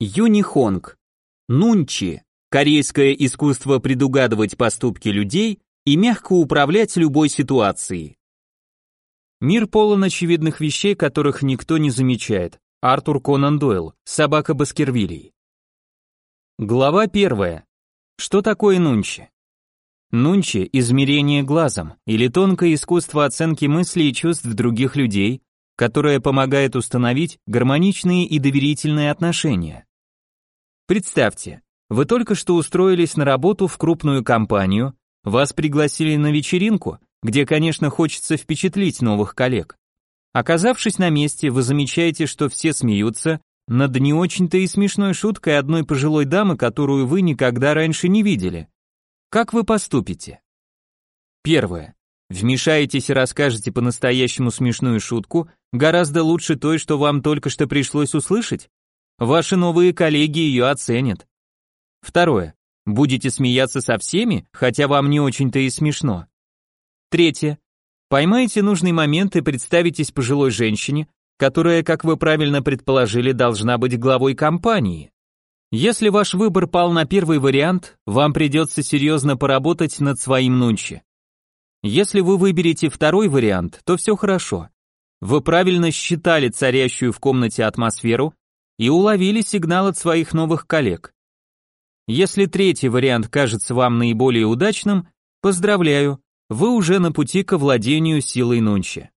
Юнихонг. Нунчи. Корейское искусство предугадывать поступки людей и мягко управлять любой ситуацией. Мир полон очевидных вещей, которых никто не замечает. Артур Конан Дойл. Собака Баскервилей. Глава первая. Что такое нунчи? Нунчи – измерение глазом, или тонкое искусство оценки мыслей и чувств других людей, которое помогает установить гармоничные и доверительные отношения. Представьте, вы только что устроились на работу в крупную компанию, вас пригласили на вечеринку, где, конечно, хочется впечатлить новых коллег. Оказавшись на месте, вы замечаете, что все смеются над не очень-то и смешной шуткой одной пожилой дамы, которую вы никогда раньше не видели. Как вы поступите? Первое. Вмешаетесь и расскажете по-настоящему смешную шутку, гораздо лучше той, что вам только что пришлось услышать? Ваши новые коллеги ее оценят. Второе. Будете смеяться со всеми, хотя вам не очень-то и смешно. Третье. Поймайте нужный момент и представитесь пожилой женщине, которая, как вы правильно предположили, должна быть главой компании. Если ваш выбор пал на первый вариант, вам придется серьезно поработать над своим нунчи. Если вы выберете второй вариант, то все хорошо. Вы правильно считали царящую в комнате атмосферу и уловили сигнал от своих новых коллег. Если третий вариант кажется вам наиболее удачным, поздравляю, вы уже на пути к владению силой нунчи.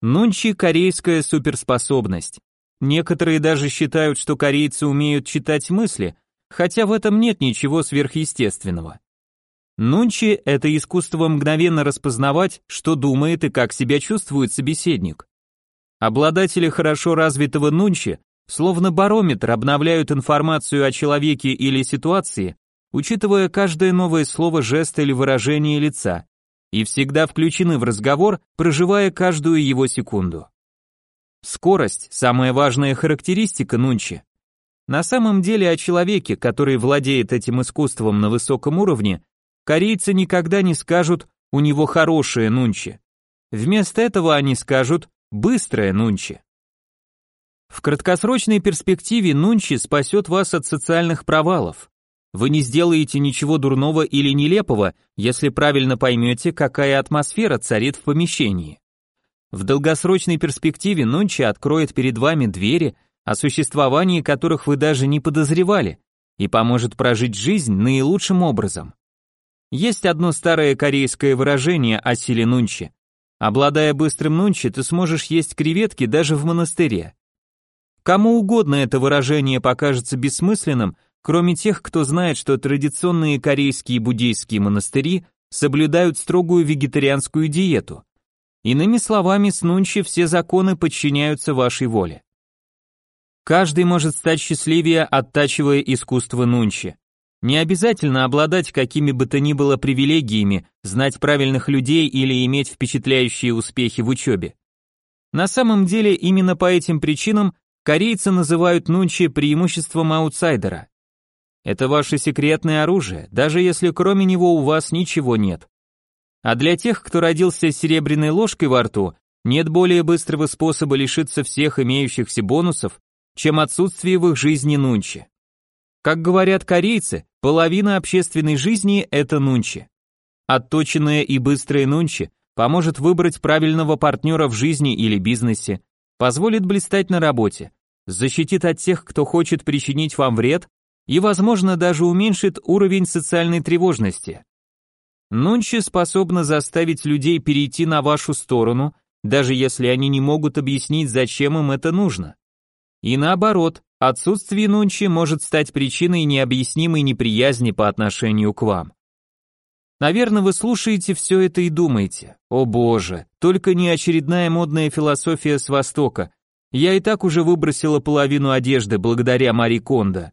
Нунчи – корейская суперспособность. Некоторые даже считают, что корейцы умеют читать мысли, хотя в этом нет ничего сверхъестественного. Нунчи – это искусство мгновенно распознавать, что думает и как себя чувствует собеседник. Обладатели хорошо развитого нунчи словно барометр обновляют информацию о человеке или ситуации, учитывая каждое новое слово, жест или выражение лица, и всегда включены в разговор, проживая каждую его секунду. Скорость – самая важная характеристика Нунчи. На самом деле о человеке, который владеет этим искусством на высоком уровне, корейцы никогда не скажут «у него хорошее Нунчи». Вместо этого они скажут «быстрое Нунчи». В краткосрочной перспективе Нунчи спасет вас от социальных провалов. Вы не сделаете ничего дурного или нелепого, если правильно поймете, какая атмосфера царит в помещении. В долгосрочной перспективе Нунчи откроет перед вами двери, о существовании которых вы даже не подозревали, и поможет прожить жизнь наилучшим образом. Есть одно старое корейское выражение о силе Нунчи. Обладая быстрым Нунчи, ты сможешь есть креветки даже в монастыре. Кому угодно это выражение покажется бессмысленным, кроме тех, кто знает, что традиционные корейские буддийские монастыри соблюдают строгую вегетарианскую диету. Иными словами, с нунчи все законы подчиняются вашей воле. Каждый может стать счастливее, оттачивая искусство нунчи. Не обязательно обладать какими бы то ни было привилегиями, знать правильных людей или иметь впечатляющие успехи в учебе. На самом деле именно по этим причинам корейцы называют нунчи преимуществом аутсайдера. Это ваше секретное оружие, даже если кроме него у вас ничего нет. А для тех, кто родился с серебряной ложкой во рту, нет более быстрого способа лишиться всех имеющихся бонусов, чем отсутствие в их жизни нунчи. Как говорят корейцы, половина общественной жизни – это нунчи. Отточенная и быстрая нунчи поможет выбрать правильного партнера в жизни или бизнесе, позволит блистать на работе, защитит от тех, кто хочет причинить вам вред, и, возможно, даже уменьшит уровень социальной тревожности. Нунчи способна заставить людей перейти на вашу сторону, даже если они не могут объяснить, зачем им это нужно. И наоборот, отсутствие нунчи может стать причиной необъяснимой неприязни по отношению к вам. Наверное, вы слушаете все это и думаете, о боже, только не очередная модная философия с Востока. Я и так уже выбросила половину одежды благодаря Мари Кондо.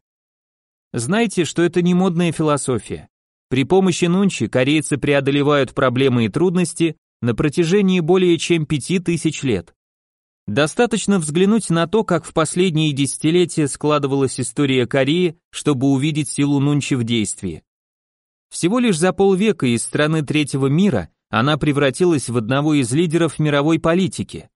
Знайте, что это не модная философия. При помощи нунчи корейцы преодолевают проблемы и трудности на протяжении более чем пяти тысяч лет. Достаточно взглянуть на то, как в последние десятилетия складывалась история Кореи, чтобы увидеть силу нунчи в действии. Всего лишь за полвека из страны третьего мира она превратилась в одного из лидеров мировой политики.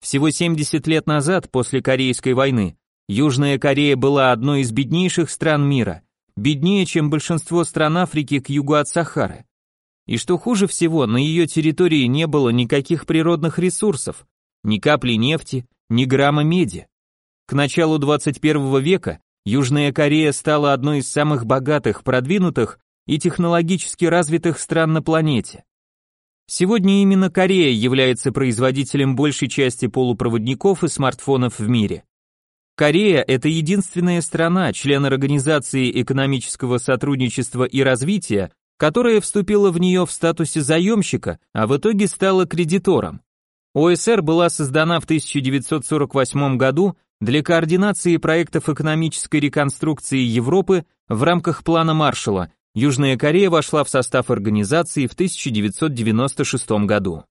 Всего 70 лет назад, после Корейской войны, Южная Корея была одной из беднейших стран мира, беднее, чем большинство стран Африки к югу от Сахары. И что хуже всего, на ее территории не было никаких природных ресурсов, ни капли нефти, ни грамма меди. К началу 21 века Южная Корея стала одной из самых богатых, продвинутых и технологически развитых стран на планете. Сегодня именно Корея является производителем большей части полупроводников и смартфонов в мире. Корея – это единственная страна, член Организации экономического сотрудничества и развития, которая вступила в нее в статусе заемщика, а в итоге стала кредитором. ОСР была создана в 1948 году для координации проектов экономической реконструкции Европы в рамках плана Маршалла. Южная Корея вошла в состав организации в 1996 году.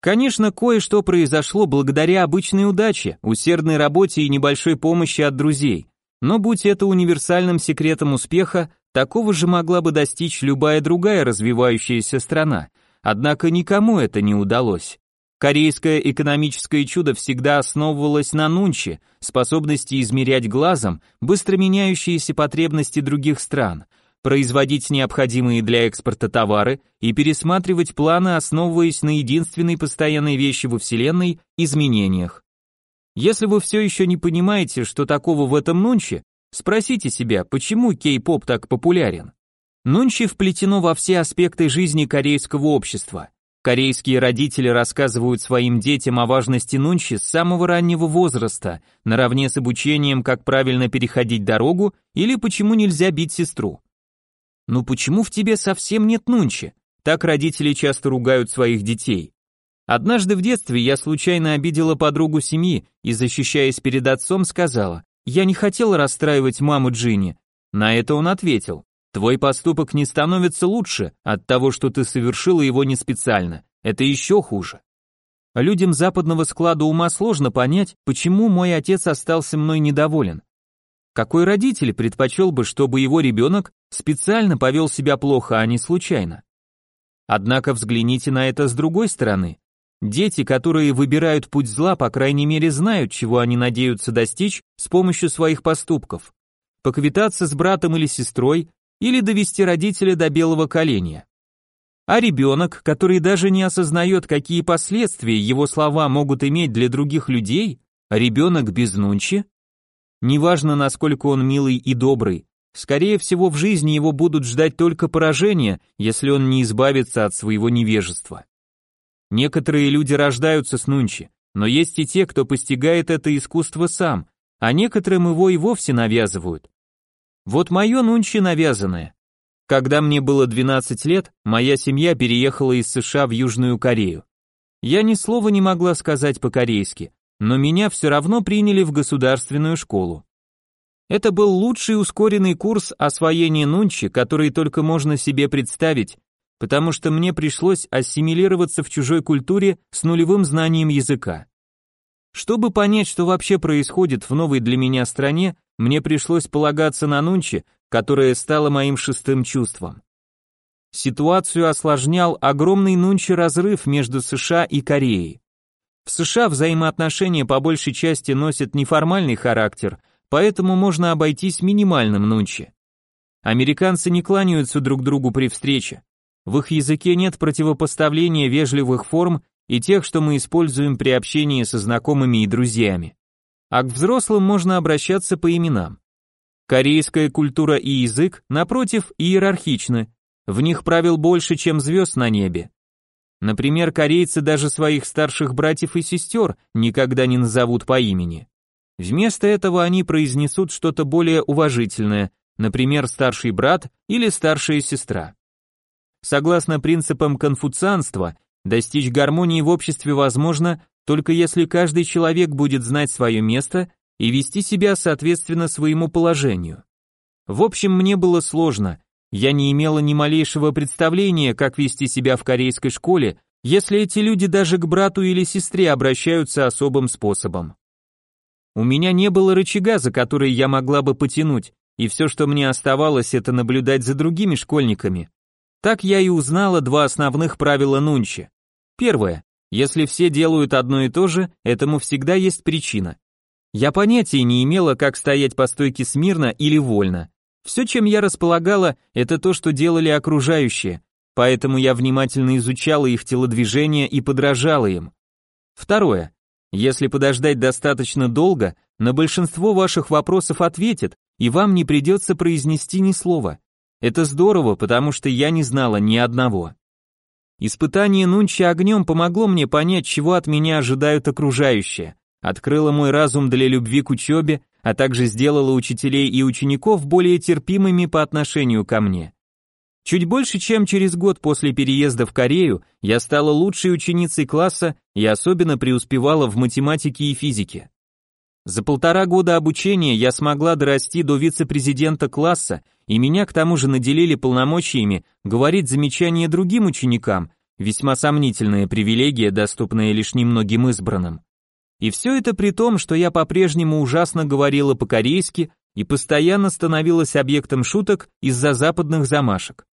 Конечно, кое-что произошло благодаря обычной удаче, усердной работе и небольшой помощи от друзей. Но будь это универсальным секретом успеха, такого же могла бы достичь любая другая развивающаяся страна. Однако никому это не удалось. Корейское экономическое чудо всегда основывалось на нунче, способности измерять глазом быстро меняющиеся потребности других стран, производить необходимые для экспорта товары и пересматривать планы, основываясь на единственной постоянной вещи во Вселенной – изменениях. Если вы все еще не понимаете, что такого в этом нунче, спросите себя, почему кей-поп так популярен. Нунчи вплетено во все аспекты жизни корейского общества – Корейские родители рассказывают своим детям о важности нунчи с самого раннего возраста, наравне с обучением, как правильно переходить дорогу или почему нельзя бить сестру. Ну почему в тебе совсем нет нунчи? Так родители часто ругают своих детей. Однажды в детстве я случайно обидела подругу семьи и, защищаясь перед отцом, сказала, я не хотела расстраивать маму Джинни. На это он ответил, Твой поступок не становится лучше от того, что ты совершила его не специально. Это еще хуже. Людям западного склада ума сложно понять, почему мой отец остался мной недоволен. Какой родитель предпочел бы, чтобы его ребенок специально повел себя плохо, а не случайно? Однако взгляните на это с другой стороны. Дети, которые выбирают путь зла, по крайней мере знают, чего они надеются достичь с помощью своих поступков. Поквитаться с братом или сестрой, или довести родителя до белого коленя. А ребенок, который даже не осознает, какие последствия его слова могут иметь для других людей, ребенок без нунчи, неважно, насколько он милый и добрый, скорее всего в жизни его будут ждать только поражения, если он не избавится от своего невежества. Некоторые люди рождаются с нунчи, но есть и те, кто постигает это искусство сам, а некоторым его и вовсе навязывают. Вот мое нунчи навязанное. Когда мне было 12 лет, моя семья переехала из США в Южную Корею. Я ни слова не могла сказать по-корейски, но меня все равно приняли в государственную школу. Это был лучший ускоренный курс освоения нунчи, который только можно себе представить, потому что мне пришлось ассимилироваться в чужой культуре с нулевым знанием языка. Чтобы понять, что вообще происходит в новой для меня стране, мне пришлось полагаться на Нунчи, которая стала моим шестым чувством. Ситуацию осложнял огромный Нунчи разрыв между США и Кореей. В США взаимоотношения по большей части носят неформальный характер, поэтому можно обойтись минимальным Нунчи. Американцы не кланяются друг другу при встрече. В их языке нет противопоставления вежливых форм и тех, что мы используем при общении со знакомыми и друзьями а к взрослым можно обращаться по именам. Корейская культура и язык, напротив, иерархичны, в них правил больше, чем звезд на небе. Например, корейцы даже своих старших братьев и сестер никогда не назовут по имени. Вместо этого они произнесут что-то более уважительное, например, старший брат или старшая сестра. Согласно принципам конфуцианства, достичь гармонии в обществе возможно только если каждый человек будет знать свое место и вести себя соответственно своему положению. В общем, мне было сложно, я не имела ни малейшего представления, как вести себя в корейской школе, если эти люди даже к брату или сестре обращаются особым способом. У меня не было рычага, за который я могла бы потянуть, и все, что мне оставалось, это наблюдать за другими школьниками. Так я и узнала два основных правила Нунчи. Первое. Если все делают одно и то же, этому всегда есть причина. Я понятия не имела, как стоять по стойке смирно или вольно. Все, чем я располагала, это то, что делали окружающие, поэтому я внимательно изучала их телодвижения и подражала им. Второе. Если подождать достаточно долго, на большинство ваших вопросов ответят, и вам не придется произнести ни слова. Это здорово, потому что я не знала ни одного. Испытание Нунчи огнем помогло мне понять, чего от меня ожидают окружающие, открыло мой разум для любви к учебе, а также сделало учителей и учеников более терпимыми по отношению ко мне. Чуть больше, чем через год после переезда в Корею, я стала лучшей ученицей класса и особенно преуспевала в математике и физике. За полтора года обучения я смогла дорасти до вице-президента класса, и меня к тому же наделили полномочиями говорить замечания другим ученикам, весьма сомнительная привилегия, доступная лишь немногим избранным. И все это при том, что я по-прежнему ужасно говорила по-корейски и постоянно становилась объектом шуток из-за западных замашек.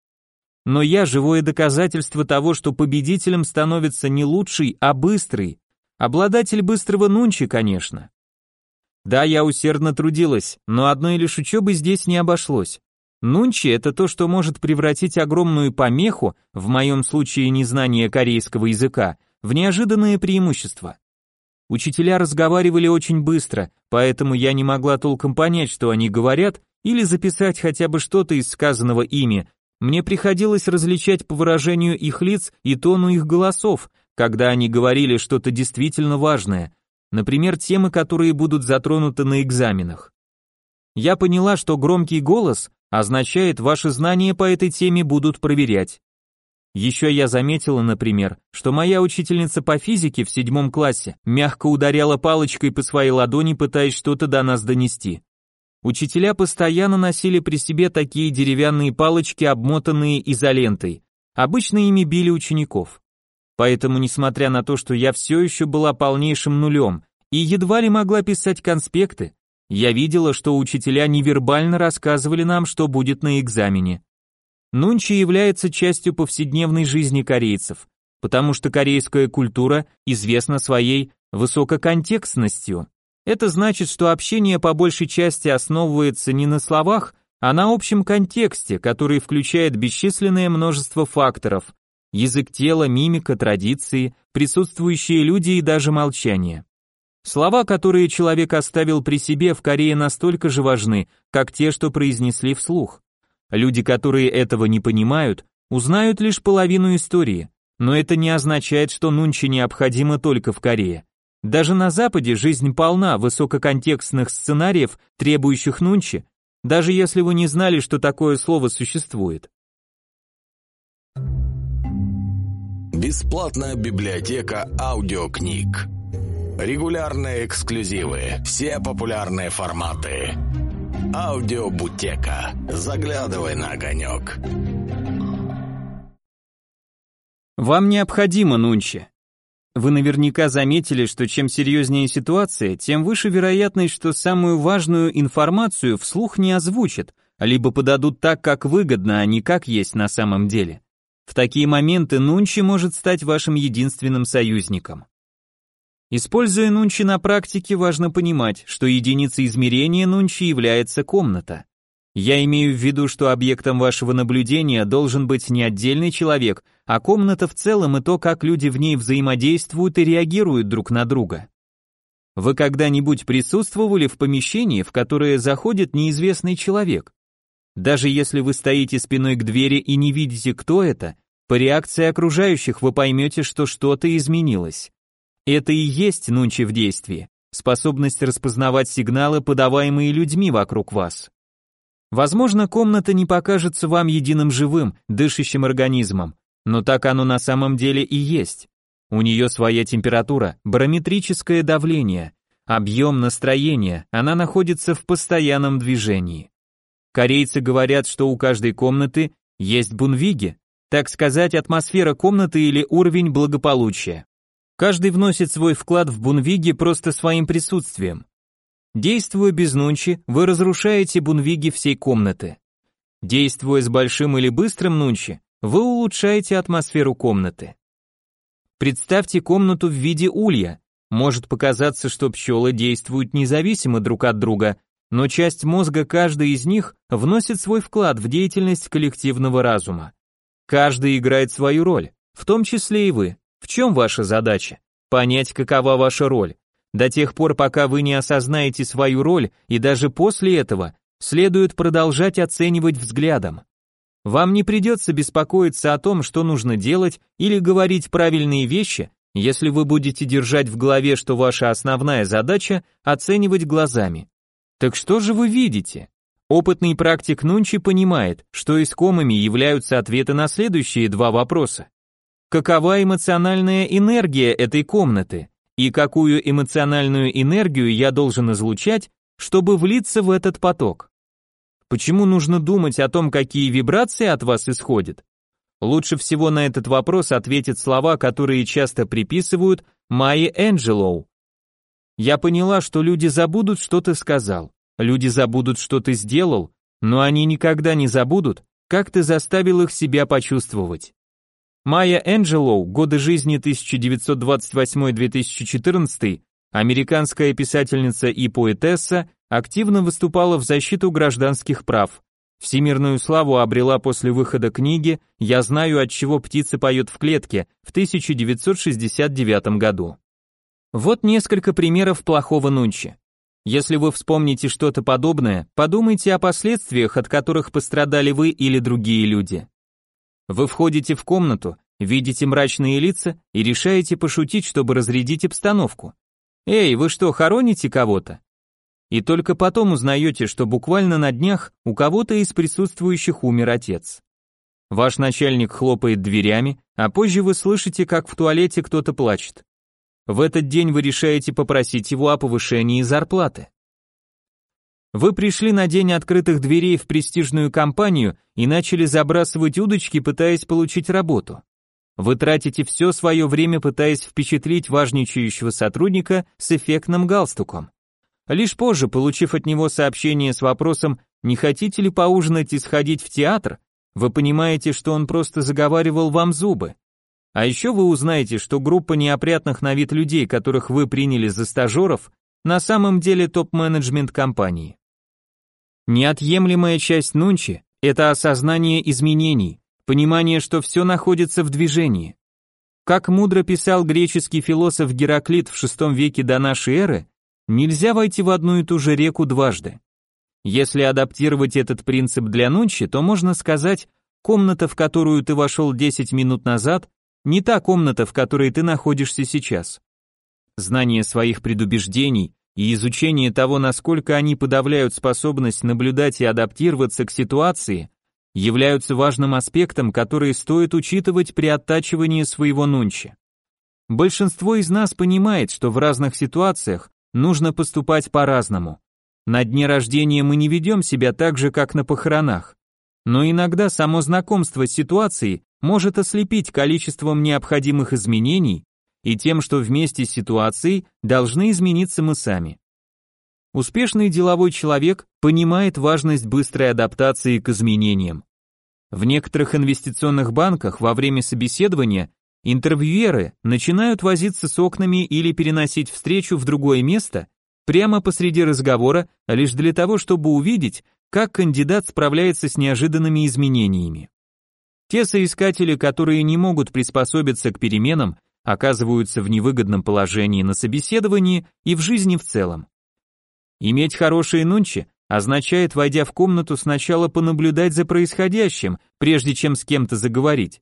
Но я живое доказательство того, что победителем становится не лучший, а быстрый. Обладатель быстрого нунчи, конечно. Да, я усердно трудилась, но одной лишь учебы здесь не обошлось. Нунчи — это то, что может превратить огромную помеху, в моем случае незнание корейского языка, в неожиданное преимущество. Учителя разговаривали очень быстро, поэтому я не могла толком понять, что они говорят, или записать хотя бы что-то из сказанного ими. Мне приходилось различать по выражению их лиц и тону их голосов, когда они говорили что-то действительно важное, например, темы, которые будут затронуты на экзаменах. Я поняла, что громкий голос означает, ваши знания по этой теме будут проверять. Еще я заметила, например, что моя учительница по физике в седьмом классе мягко ударяла палочкой по своей ладони, пытаясь что-то до нас донести. Учителя постоянно носили при себе такие деревянные палочки, обмотанные изолентой. Обычно ими били учеников. Поэтому, несмотря на то, что я все еще была полнейшим нулем и едва ли могла писать конспекты, я видела, что учителя невербально рассказывали нам, что будет на экзамене. Нунчи является частью повседневной жизни корейцев, потому что корейская культура известна своей высококонтекстностью. Это значит, что общение по большей части основывается не на словах, а на общем контексте, который включает бесчисленное множество факторов – язык тела, мимика, традиции, присутствующие люди и даже молчание. Слова, которые человек оставил при себе в Корее настолько же важны, как те, что произнесли вслух. Люди, которые этого не понимают, узнают лишь половину истории, но это не означает, что нунчи необходимо только в Корее. Даже на Западе жизнь полна высококонтекстных сценариев, требующих нунчи, даже если вы не знали, что такое слово существует. Бесплатная библиотека аудиокниг. Регулярные эксклюзивы, все популярные форматы. Аудиобутека. Заглядывай на огонек. Вам необходимо, Нунчи. Вы наверняка заметили, что чем серьезнее ситуация, тем выше вероятность, что самую важную информацию вслух не озвучат, либо подадут так, как выгодно, а не как есть на самом деле. В такие моменты Нунчи может стать вашим единственным союзником. Используя нунчи на практике, важно понимать, что единицей измерения нунчи является комната. Я имею в виду, что объектом вашего наблюдения должен быть не отдельный человек, а комната в целом и то, как люди в ней взаимодействуют и реагируют друг на друга. Вы когда-нибудь присутствовали в помещении, в которое заходит неизвестный человек? Даже если вы стоите спиной к двери и не видите, кто это, по реакции окружающих вы поймете, что что-то изменилось. Это и есть нунчи в действии, способность распознавать сигналы, подаваемые людьми вокруг вас. Возможно, комната не покажется вам единым живым, дышащим организмом, но так оно на самом деле и есть. У нее своя температура, барометрическое давление, объем настроения, она находится в постоянном движении. Корейцы говорят, что у каждой комнаты есть бунвиги, так сказать, атмосфера комнаты или уровень благополучия. Каждый вносит свой вклад в Бунвиги просто своим присутствием. Действуя без нунчи, вы разрушаете Бунвиги всей комнаты. Действуя с большим или быстрым нунчи, вы улучшаете атмосферу комнаты. Представьте комнату в виде улья. Может показаться, что пчелы действуют независимо друг от друга, но часть мозга каждой из них вносит свой вклад в деятельность коллективного разума. Каждый играет свою роль, в том числе и вы. В чем ваша задача? Понять, какова ваша роль. До тех пор, пока вы не осознаете свою роль, и даже после этого, следует продолжать оценивать взглядом. Вам не придется беспокоиться о том, что нужно делать или говорить правильные вещи, если вы будете держать в голове, что ваша основная задача – оценивать глазами. Так что же вы видите? Опытный практик Нунчи понимает, что искомыми являются ответы на следующие два вопроса. Какова эмоциональная энергия этой комнаты? И какую эмоциональную энергию я должен излучать, чтобы влиться в этот поток? Почему нужно думать о том, какие вибрации от вас исходят? Лучше всего на этот вопрос ответят слова, которые часто приписывают Майе Энджелоу. Я поняла, что люди забудут, что ты сказал. Люди забудут, что ты сделал, но они никогда не забудут, как ты заставил их себя почувствовать. Майя Энджелоу, годы жизни 1928-2014, американская писательница и поэтесса, активно выступала в защиту гражданских прав. Всемирную славу обрела после выхода книги «Я знаю, от чего птица поет в клетке» в 1969 году. Вот несколько примеров плохого нунчи. Если вы вспомните что-то подобное, подумайте о последствиях, от которых пострадали вы или другие люди. Вы входите в комнату, видите мрачные лица и решаете пошутить, чтобы разрядить обстановку. Эй, вы что, хороните кого-то? И только потом узнаете, что буквально на днях у кого-то из присутствующих умер отец. Ваш начальник хлопает дверями, а позже вы слышите, как в туалете кто-то плачет. В этот день вы решаете попросить его о повышении зарплаты. Вы пришли на день открытых дверей в престижную компанию и начали забрасывать удочки, пытаясь получить работу. Вы тратите все свое время, пытаясь впечатлить важничающего сотрудника с эффектным галстуком. Лишь позже, получив от него сообщение с вопросом «Не хотите ли поужинать и сходить в театр?», вы понимаете, что он просто заговаривал вам зубы. А еще вы узнаете, что группа неопрятных на вид людей, которых вы приняли за стажеров, на самом деле топ-менеджмент компании. Неотъемлемая часть нунчи – это осознание изменений, понимание, что все находится в движении. Как мудро писал греческий философ Гераклит в VI веке до нашей эры, нельзя войти в одну и ту же реку дважды. Если адаптировать этот принцип для нунчи, то можно сказать, комната, в которую ты вошел 10 минут назад, не та комната, в которой ты находишься сейчас. Знание своих предубеждений и изучение того, насколько они подавляют способность наблюдать и адаптироваться к ситуации, являются важным аспектом, который стоит учитывать при оттачивании своего нунчи. Большинство из нас понимает, что в разных ситуациях нужно поступать по-разному. На дне рождения мы не ведем себя так же, как на похоронах. Но иногда само знакомство с ситуацией может ослепить количеством необходимых изменений и тем, что вместе с ситуацией должны измениться мы сами. Успешный деловой человек понимает важность быстрой адаптации к изменениям. В некоторых инвестиционных банках во время собеседования интервьюеры начинают возиться с окнами или переносить встречу в другое место прямо посреди разговора, лишь для того, чтобы увидеть, как кандидат справляется с неожиданными изменениями. Те соискатели, которые не могут приспособиться к переменам, оказываются в невыгодном положении на собеседовании и в жизни в целом. Иметь хорошие нунчи означает, войдя в комнату, сначала понаблюдать за происходящим, прежде чем с кем-то заговорить.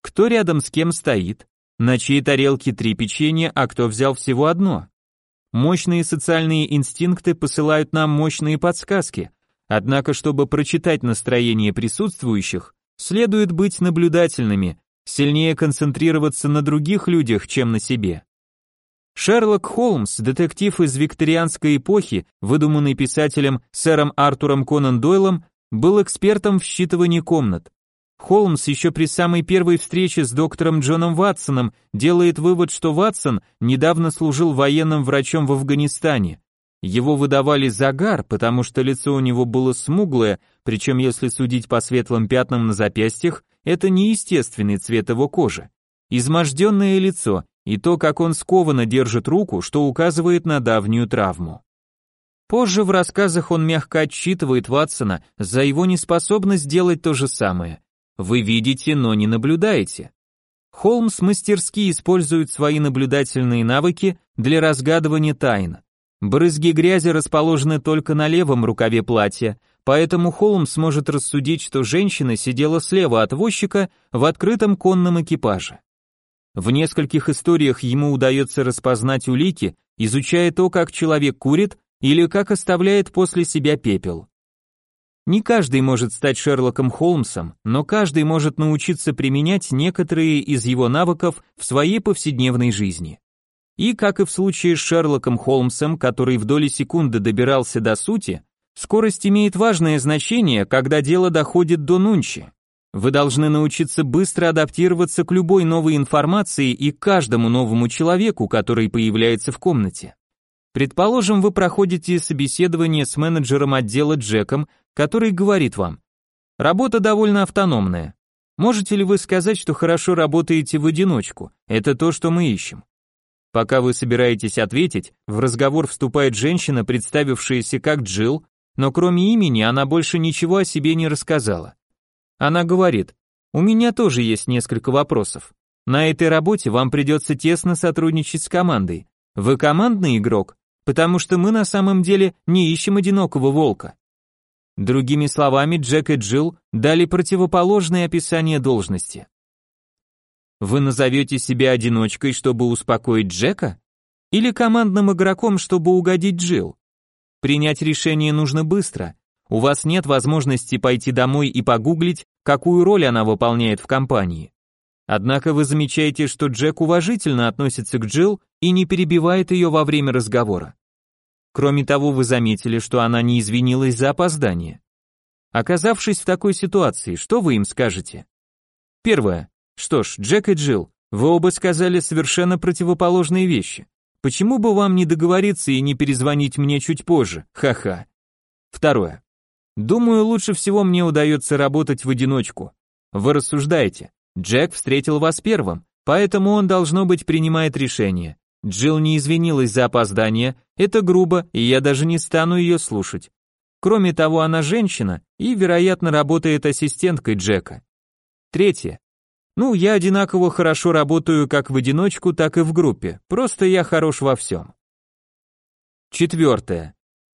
Кто рядом с кем стоит, на чьей тарелке три печенья, а кто взял всего одно. Мощные социальные инстинкты посылают нам мощные подсказки, однако, чтобы прочитать настроение присутствующих, Следует быть наблюдательными, сильнее концентрироваться на других людях, чем на себе. Шерлок Холмс, детектив из викторианской эпохи, выдуманный писателем сэром Артуром Конан Дойлом, был экспертом в считывании комнат. Холмс еще при самой первой встрече с доктором Джоном Ватсоном делает вывод, что Ватсон недавно служил военным врачом в Афганистане. Его выдавали загар, потому что лицо у него было смуглое, причем если судить по светлым пятнам на запястьях, это неестественный цвет его кожи. Изможденное лицо, и то, как он скованно держит руку, что указывает на давнюю травму. Позже в рассказах он мягко отчитывает Ватсона за его неспособность делать то же самое. Вы видите, но не наблюдаете. Холмс мастерски использует свои наблюдательные навыки для разгадывания тайн. Брызги грязи расположены только на левом рукаве платья, поэтому Холмс может рассудить, что женщина сидела слева от возчика в открытом конном экипаже. В нескольких историях ему удается распознать улики, изучая то, как человек курит или как оставляет после себя пепел. Не каждый может стать Шерлоком Холмсом, но каждый может научиться применять некоторые из его навыков в своей повседневной жизни. И, как и в случае с Шерлоком Холмсом, который в доли секунды добирался до сути, скорость имеет важное значение, когда дело доходит до нунчи. Вы должны научиться быстро адаптироваться к любой новой информации и к каждому новому человеку, который появляется в комнате. Предположим, вы проходите собеседование с менеджером отдела Джеком, который говорит вам, работа довольно автономная. Можете ли вы сказать, что хорошо работаете в одиночку? Это то, что мы ищем. Пока вы собираетесь ответить, в разговор вступает женщина, представившаяся как Джилл, но кроме имени она больше ничего о себе не рассказала. Она говорит, у меня тоже есть несколько вопросов. На этой работе вам придется тесно сотрудничать с командой. Вы командный игрок? потому что мы на самом деле не ищем одинокого волка. Другими словами, Джек и Джилл дали противоположное описание должности. Вы назовете себя одиночкой, чтобы успокоить Джека? Или командным игроком, чтобы угодить Джилл? Принять решение нужно быстро. У вас нет возможности пойти домой и погуглить, какую роль она выполняет в компании. Однако вы замечаете, что Джек уважительно относится к Джилл и не перебивает ее во время разговора. Кроме того, вы заметили, что она не извинилась за опоздание. Оказавшись в такой ситуации, что вы им скажете? Первое. Что ж, Джек и Джилл, вы оба сказали совершенно противоположные вещи. Почему бы вам не договориться и не перезвонить мне чуть позже? Ха-ха. Второе. Думаю, лучше всего мне удается работать в одиночку. Вы рассуждаете. Джек встретил вас первым, поэтому он, должно быть, принимает решение. Джилл не извинилась за опоздание, это грубо, и я даже не стану ее слушать. Кроме того, она женщина и, вероятно, работает ассистенткой Джека. Третье. Ну, я одинаково хорошо работаю как в одиночку, так и в группе, просто я хорош во всем. Четвертое.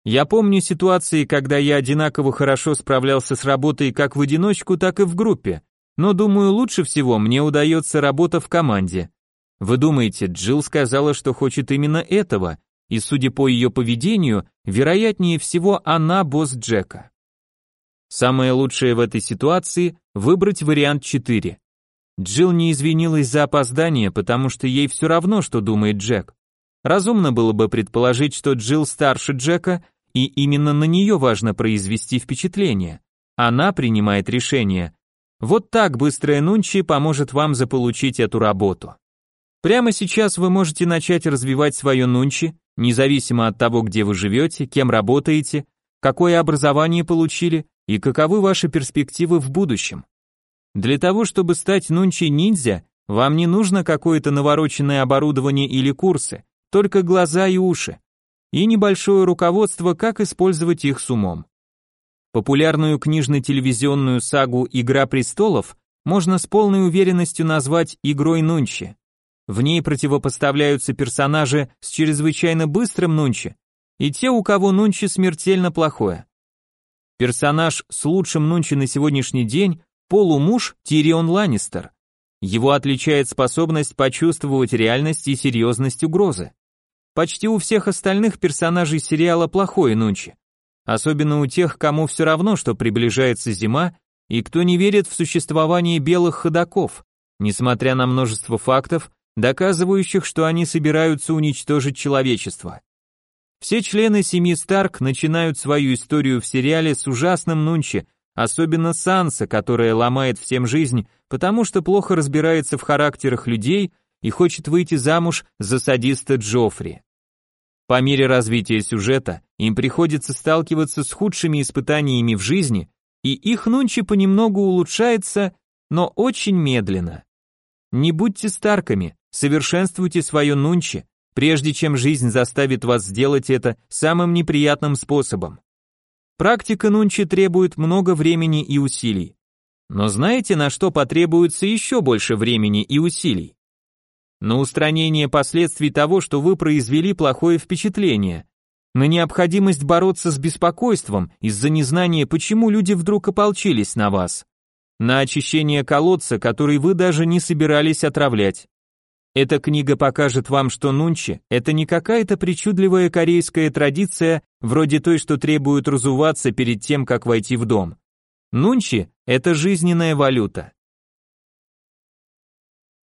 Я помню ситуации, когда я одинаково хорошо справлялся с работой как в одиночку, так и в группе, но думаю, лучше всего мне удается работа в команде. Вы думаете, Джилл сказала, что хочет именно этого, и судя по ее поведению, вероятнее всего она босс Джека. Самое лучшее в этой ситуации – выбрать вариант 4. Джилл не извинилась за опоздание, потому что ей все равно, что думает Джек. Разумно было бы предположить, что Джилл старше Джека, и именно на нее важно произвести впечатление. Она принимает решение, вот так быстрая Нунчи поможет вам заполучить эту работу. Прямо сейчас вы можете начать развивать свое Нунчи, независимо от того, где вы живете, кем работаете, какое образование получили и каковы ваши перспективы в будущем. Для того, чтобы стать Нунчи-ниндзя, вам не нужно какое-то навороченное оборудование или курсы, только глаза и уши. И небольшое руководство, как использовать их с умом. Популярную книжно-телевизионную сагу «Игра престолов» можно с полной уверенностью назвать игрой Нунчи. В ней противопоставляются персонажи с чрезвычайно быстрым Нунчи и те, у кого Нунчи смертельно плохое. Персонаж с лучшим Нунчи на сегодняшний день – полумуж Тирион Ланнистер. Его отличает способность почувствовать реальность и серьезность угрозы. Почти у всех остальных персонажей сериала плохое Нунчи, Особенно у тех, кому все равно, что приближается зима, и кто не верит в существование белых ходаков, несмотря на множество фактов, доказывающих, что они собираются уничтожить человечество. Все члены семьи Старк начинают свою историю в сериале с ужасным Нунчи, особенно Санса, которая ломает всем жизнь, потому что плохо разбирается в характерах людей и хочет выйти замуж за садиста Джоффри. По мере развития сюжета им приходится сталкиваться с худшими испытаниями в жизни, и их нунчи понемногу улучшается, но очень медленно. Не будьте старками, Совершенствуйте свое нунчи, прежде чем жизнь заставит вас сделать это самым неприятным способом. Практика нунчи требует много времени и усилий. Но знаете, на что потребуется еще больше времени и усилий? На устранение последствий того, что вы произвели плохое впечатление, на необходимость бороться с беспокойством из-за незнания, почему люди вдруг ополчились на вас, на очищение колодца, который вы даже не собирались отравлять. Эта книга покажет вам, что нунчи – это не какая-то причудливая корейская традиция, вроде той, что требует разуваться перед тем, как войти в дом. Нунчи – это жизненная валюта.